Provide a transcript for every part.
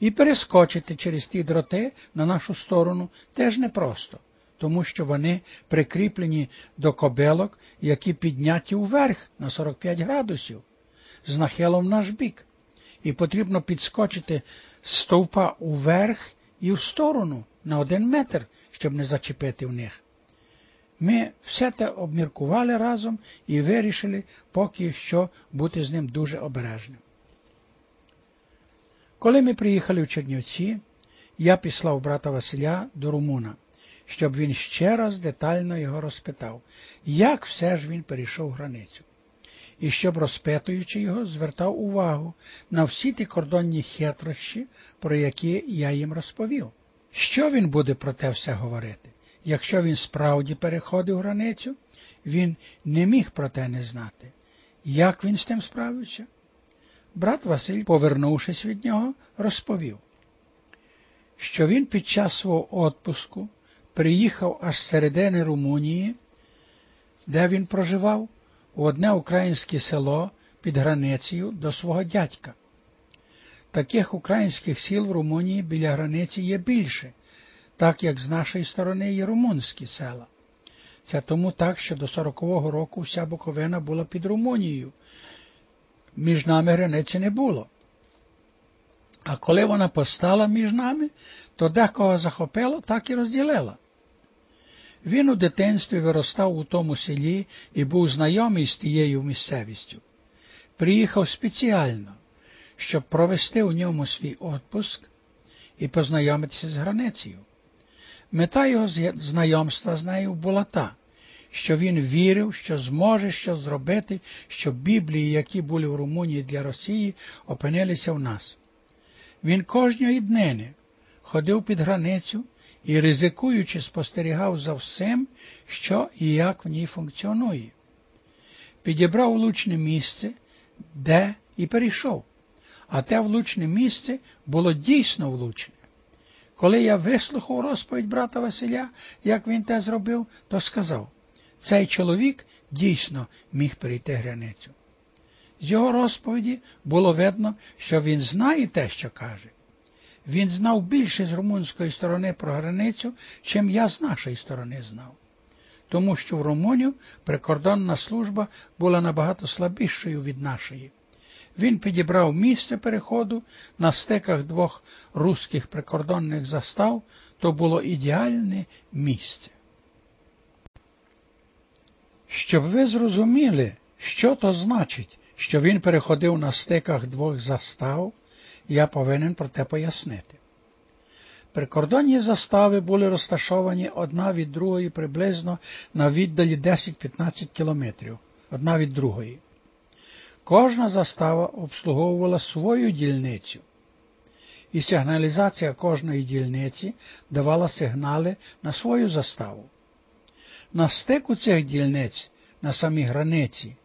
І перескочити через ті дроти на нашу сторону теж непросто, тому що вони прикріплені до кобилок, які підняті вверх на 45 градусів, з нахилом наш бік. І потрібно підскочити з стовпа вверх і в сторону на один метр, щоб не зачепити в них. Ми все те обміркували разом і вирішили поки що бути з ним дуже обережним. Коли ми приїхали в Чернівці, я післав брата Василя до Румуна, щоб він ще раз детально його розпитав, як все ж він перейшов границю, і щоб, розпитуючи його, звертав увагу на всі ті кордонні хитрощі, про які я їм розповів. Що він буде про те все говорити? Якщо він справді переходив границю, він не міг про те не знати. Як він з тим справився? Брат Василь, повернувшись від нього, розповів, що він під час свого отпуску приїхав аж з середини Румунії, де він проживав, у одне українське село під границею до свого дядька. Таких українських сіл в Румунії біля границі є більше, так як з нашої сторони є румунські села. Це тому так, що до 40-го року вся Буковина була під Румунією. Між нами границі не було. А коли вона постала між нами, то декого захопила, так і розділила. Він у дитинстві виростав у тому селі і був знайомий з тією місцевістю. Приїхав спеціально, щоб провести у ньому свій отпуск і познайомитися з границею. Мета його знайомства з нею була та, що він вірив, що зможе щось зробити, щоб Біблії, які були в Румунії для Росії, опинилися в нас. Він кожної днини ходив під границю і, ризикуючи, спостерігав за всім, що і як в ній функціонує. Підібрав влучне місце, де і перейшов, а те влучне місце було дійсно влучне. Коли я вислухав розповідь брата Василя, як він те зробив, то сказав, цей чоловік дійсно міг перейти границю. З його розповіді було видно, що він знає те, що каже. Він знав більше з румунської сторони про границю, чим я з нашої сторони знав. Тому що в Румунію прикордонна служба була набагато слабішою від нашої. Він підібрав місце переходу на стеках двох руських прикордонних застав, то було ідеальне місце. Щоб ви зрозуміли, що то значить, що він переходив на стиках двох застав, я повинен про те пояснити. Прикордонні застави були розташовані одна від другої приблизно на віддалі 10-15 кілометрів, одна від другої. Кожна застава обслуговувала свою дільницю, і сигналізація кожної дільниці давала сигнали на свою заставу. На стику цих дільниць на самій границі,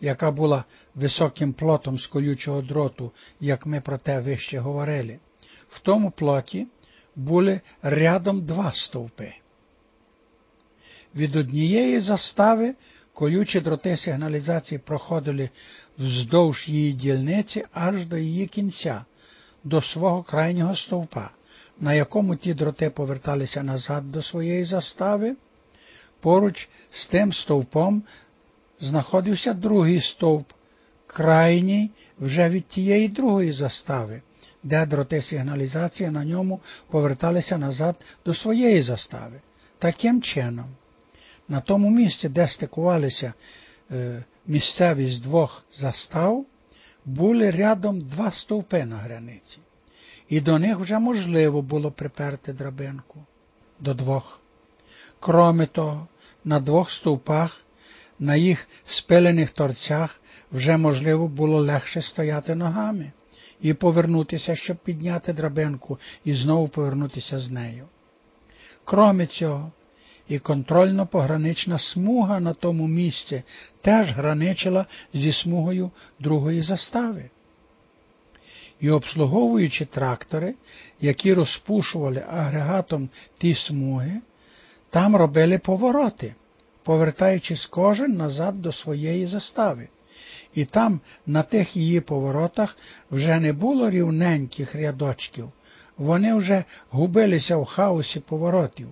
яка була високим плотом з колючого дроту, як ми про те вище говорили, в тому плоті були рядом два стовпи. Від однієї застави колючі дроти сигналізації проходили вздовж її дільниці аж до її кінця, до свого крайнього стовпа, на якому ті дроти поверталися назад до своєї застави. Поруч з тим стовпом знаходився другий стовп, крайній вже від тієї другої застави, де дроти сигналізації на ньому поверталися назад до своєї застави. Таким чином, на тому місці, де стикувалися е, місцевість двох застав, були рядом два стовпи на границі, і до них вже можливо було приперти драбинку до двох. Кроме того, на двох стовпах, на їх спилених торцях вже можливо було легше стояти ногами і повернутися, щоб підняти драбинку і знову повернутися з нею. Кроме цього, і контрольно-погранична смуга на тому місці теж граничила зі смугою другої застави. І обслуговуючи трактори, які розпушували агрегатом ті смуги, там робили повороти, повертаючись кожен назад до своєї застави. і там, на тих її поворотах, вже не було рівненьких рядочків, вони вже губилися в хаосі поворотів,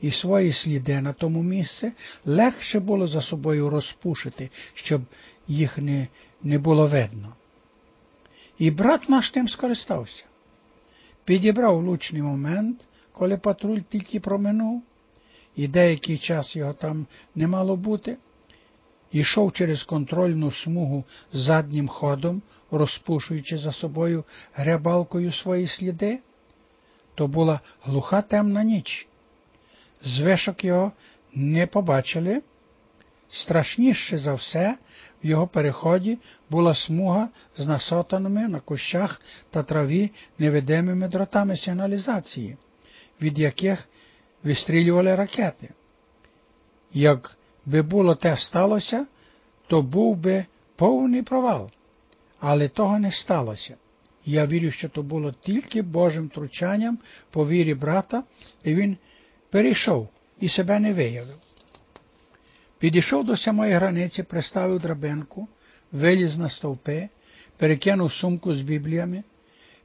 і свої сліди на тому місці легше було за собою розпушити, щоб їх не, не було видно. І брат наш тим скористався. Підібрав влучний момент, коли патруль тільки проминув, і деякий час його там не мало бути, йшов через контрольну смугу заднім ходом, розпушуючи за собою грябалкою свої сліди, то була глуха темна ніч. З його не побачили. Страшніше за все в його переході була смуга з насотаними на кущах та траві невидимими дротами сигналізації, від яких вистрілювали ракети. Як би було те сталося, то був би повний провал, але того не сталося. Я вірю, що то було тільки Божим втручанням по вірі брата, і він перейшов і себе не виявив. Підійшов до самої границі, приставив драбинку, виліз на стовпи, перекинув сумку з бібліями,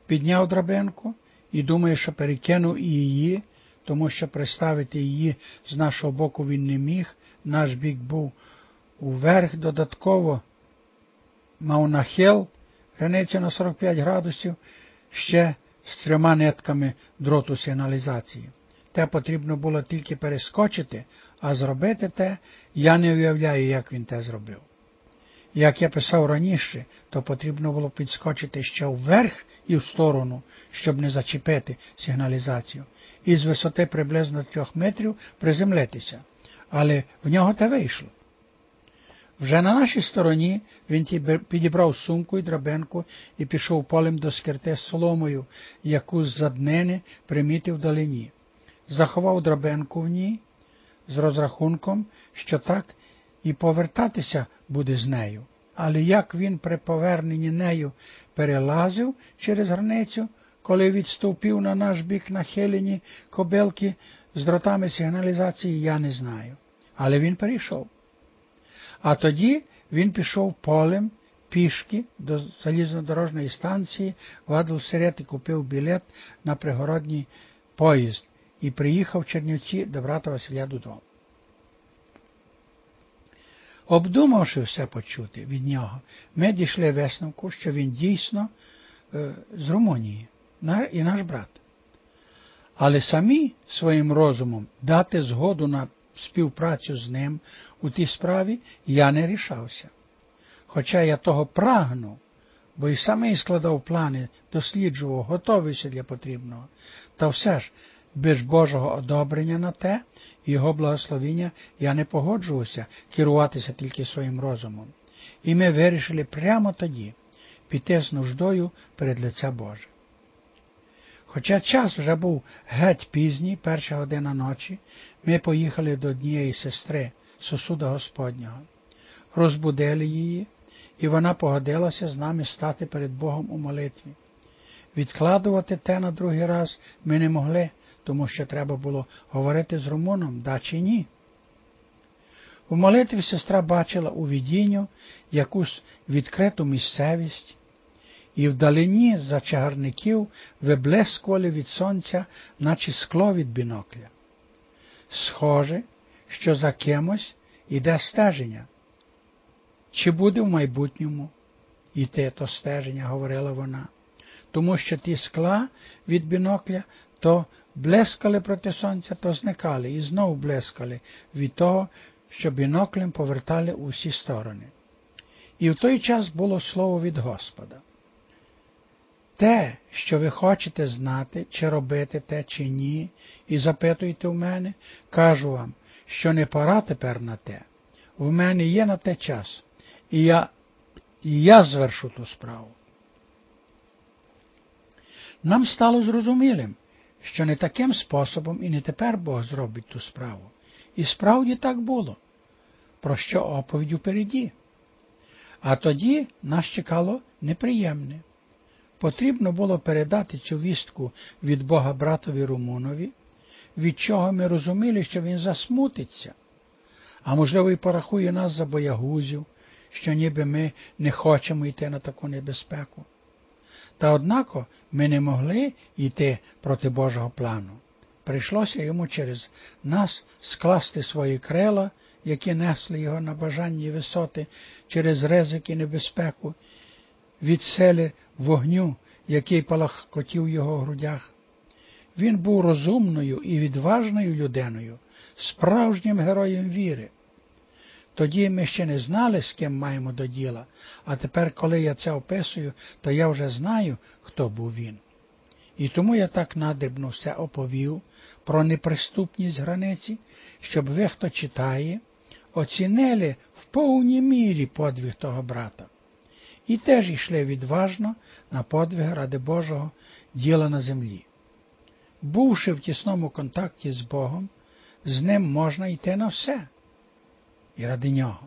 підняв драбинку і думає, що перекинув і її, тому що приставити її з нашого боку він не міг, наш бік був уверх додатково, мав нахил, границя на 45 градусів, ще з трьома нитками дроту сигналізації. Те потрібно було тільки перескочити, а зробити те я не уявляю, як він те зробив. Як я писав раніше, то потрібно було підскочити ще вверх і в сторону, щоб не зачепити сигналізацію, і з висоти приблизно трьох метрів приземлитися, але в нього те вийшло. Вже на нашій стороні він підібрав сумку і драбинку і пішов полем до скирти з соломою, яку з заднини примітив вдалині. Заховав драбинку в ній з розрахунком, що так і повертатися буде з нею. Але як він при поверненні нею перелазив через границю, коли відступив на наш бік нахилені кобилки з дротами сигналізації, я не знаю. Але він перейшов. А тоді він пішов полем пішки до залізнодорожної станції, в Адлсерет і купив білет на пригородній поїзд і приїхав в Чернівці до брата Василя додому. Обдумавши все почути від нього, ми дійшли висновку, що він дійсно е, з Румунії і наш брат. Але самі своїм розумом дати згоду на співпрацю з ним у тій справі я не рішався. Хоча я того прагнув, бо і самий складав плани, досліджував, готовився для потрібного, та все ж без Божого одобрення на те, його благословіння я не погоджувався керуватися тільки своїм розумом. І ми вирішили прямо тоді піти з нуждою перед лиця Боже. Хоча час вже був геть пізній, перша година ночі, ми поїхали до однієї сестри, сосуда Господнього, розбудили її, і вона погодилася з нами стати перед Богом у молитві. Відкладувати те на другий раз ми не могли, тому що треба було говорити з Румуном, да чи ні. У молитві сестра бачила у відінню якусь відкриту місцевість, і вдалині за чагарників виблескували від сонця, наче скло від бінокля. Схоже, що за кимось іде стеження. Чи буде в майбутньому іти то стеження, говорила вона, тому що ті скла від бінокля то блескали проти сонця, то зникали і знову блескали від того, що біноклем повертали у всі сторони. І в той час було слово від Господа. Те, що ви хочете знати, чи робити те, чи ні, і запитуйте в мене, кажу вам, що не пора тепер на те. В мене є на те час, і я, і я звершу ту справу. Нам стало зрозумілим, що не таким способом і не тепер Бог зробить ту справу. І справді так було, про що оповідь упереді. А тоді нас чекало неприємне. Потрібно було передати цю вістку від Бога братові Румунові, від чого ми розуміли, що він засмутиться, а можливо, і порахує нас за боягузів, що ніби ми не хочемо йти на таку небезпеку. Та однако ми не могли йти проти Божого плану. Прийшлося йому через нас скласти свої крила, які несли його на бажанні висоти через ризик небезпеку, від селі вогню, який палахкотів його грудях. Він був розумною і відважною людиною, справжнім героєм віри. Тоді ми ще не знали, з ким маємо до діла, а тепер, коли я це описую, то я вже знаю, хто був він. І тому я так надрібно все оповів про неприступність границі, щоб ви, хто читає, оцінили в повній мірі подвиг того брата. І теж йшли відважно на подвиг ради Божого діла на землі. Бувши в тісному контакті з Богом, з ним можна йти на все і ради нього.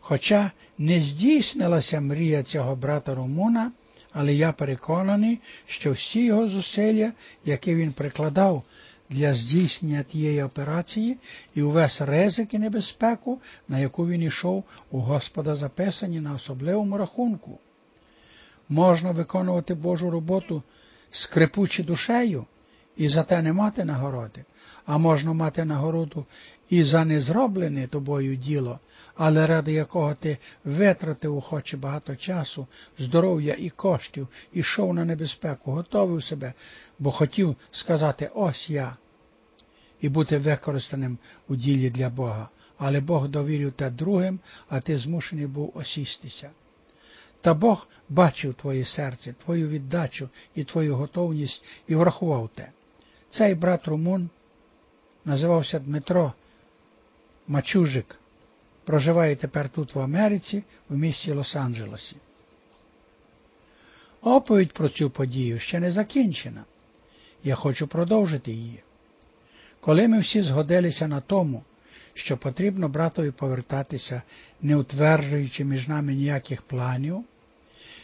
Хоча не здійснилася мрія цього брата Румуна, але я переконаний, що всі його зусилля, які він прикладав для здійснення тієї операції, і увесь ризик і небезпеку, на яку він йшов, у Господа записані на особливому рахунку. Можна виконувати Божу роботу скрипучи душею і зате не мати нагороди, можна мати нагороду і за незроблене тобою діло, але ради якого ти витратив охоче багато часу, здоров'я і коштів, ішов на небезпеку, готовив себе, бо хотів сказати ось я і бути використаним у ділі для Бога. Але Бог довірив те другим, а ти змушений був осістися. Та Бог бачив твоє серце, твою віддачу і твою готовність і врахував те. Цей брат Румун називався Дмитро Мачужик, проживає тепер тут в Америці, в місті Лос-Анджелесі. Оповідь про цю подію ще не закінчена. Я хочу продовжити її. Коли ми всі згодилися на тому, що потрібно братові повертатися, не утверджуючи між нами ніяких планів,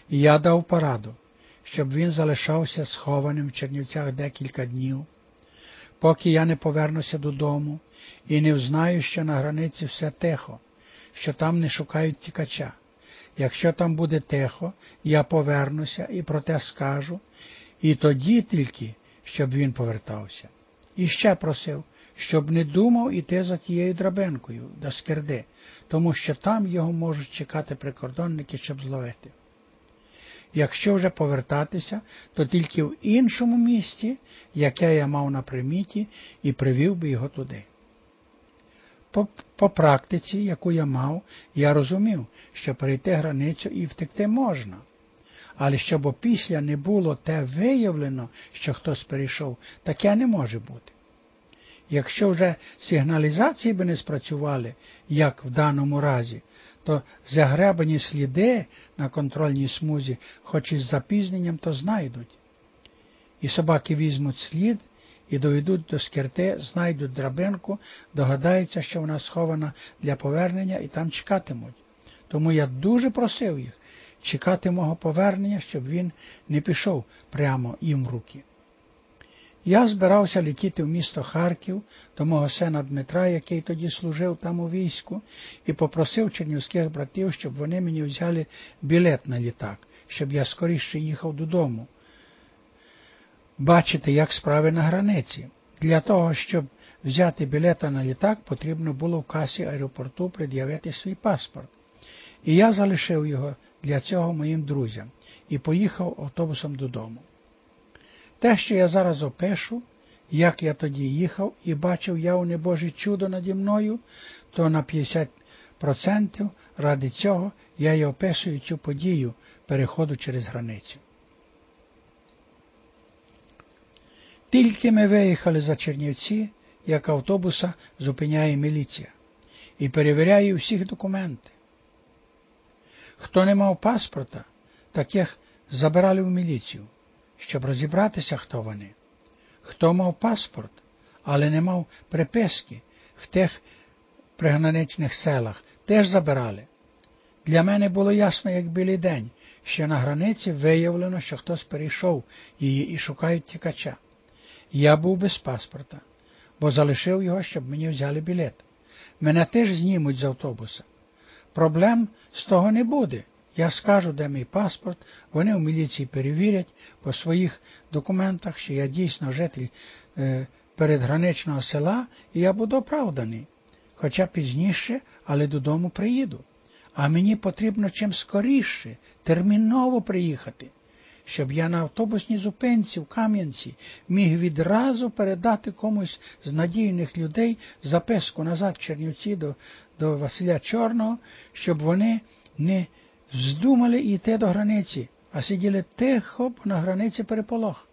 я дав пораду, щоб він залишався схованим в Чернівцях декілька днів, поки я не повернуся додому і не взнаю, що на границі все тихо, що там не шукають тікача. Якщо там буде тихо, я повернуся і про те скажу, і тоді тільки, щоб він повертався. І ще просив, щоб не думав іти за тією драбинкою до скирди, тому що там його можуть чекати прикордонники, щоб зловити. Якщо вже повертатися, то тільки в іншому місті, яке я мав на приміті, і привів би його туди. По, по практиці, яку я мав, я розумів, що перейти границю і втекти можна. Але щоб опісля не було те виявлено, що хтось перейшов, таке не може бути. Якщо вже сигналізації би не спрацювали, як в даному разі, то загребані сліди на контрольній смузі, хоч із запізненням, то знайдуть. І собаки візьмуть слід і доведуть до скирти, знайдуть драбинку, догадаються, що вона схована для повернення і там чекатимуть. Тому я дуже просив їх чекати мого повернення, щоб він не пішов прямо їм в руки. Я збирався летіти в місто Харків до мого сина Дмитра, який тоді служив там у війську, і попросив чернівських братів, щоб вони мені взяли білет на літак, щоб я скоріше їхав додому. Бачити, як справи на границі. Для того, щоб взяти білета на літак, потрібно було в касі аеропорту пред'явити свій паспорт. І я залишив його для цього моїм друзям і поїхав автобусом додому. Те, що я зараз опишу, як я тоді їхав і бачив явне Боже чудо наді мною, то на 50% ради цього я й описую цю подію переходу через границю. Тільки ми виїхали за Чернівці, як автобуса зупиняє міліція і перевіряє всіх документи. Хто не мав паспорта, таких забирали в міліцію щоб розібратися, хто вони. Хто мав паспорт, але не мав приписки в тих приграничних селах, теж забирали. Для мене було ясно, як білий день, що на границі виявлено, що хтось перейшов її і шукають тікача. Я був без паспорта, бо залишив його, щоб мені взяли білет. Мене теж знімуть з автобуса. проблем з того не буде. Я скажу, де мій паспорт, вони в міліції перевірять по своїх документах, що я дійсно житель е, передграничного села, і я буду оправданий. Хоча пізніше, але додому приїду. А мені потрібно чим скоріше, терміново приїхати, щоб я на автобусній зупинці в Кам'янці міг відразу передати комусь з надійних людей записку назад Чернівці до, до Василя Чорного, щоб вони не вздумали йти до границі, а сиділи тихо, на границі переполох.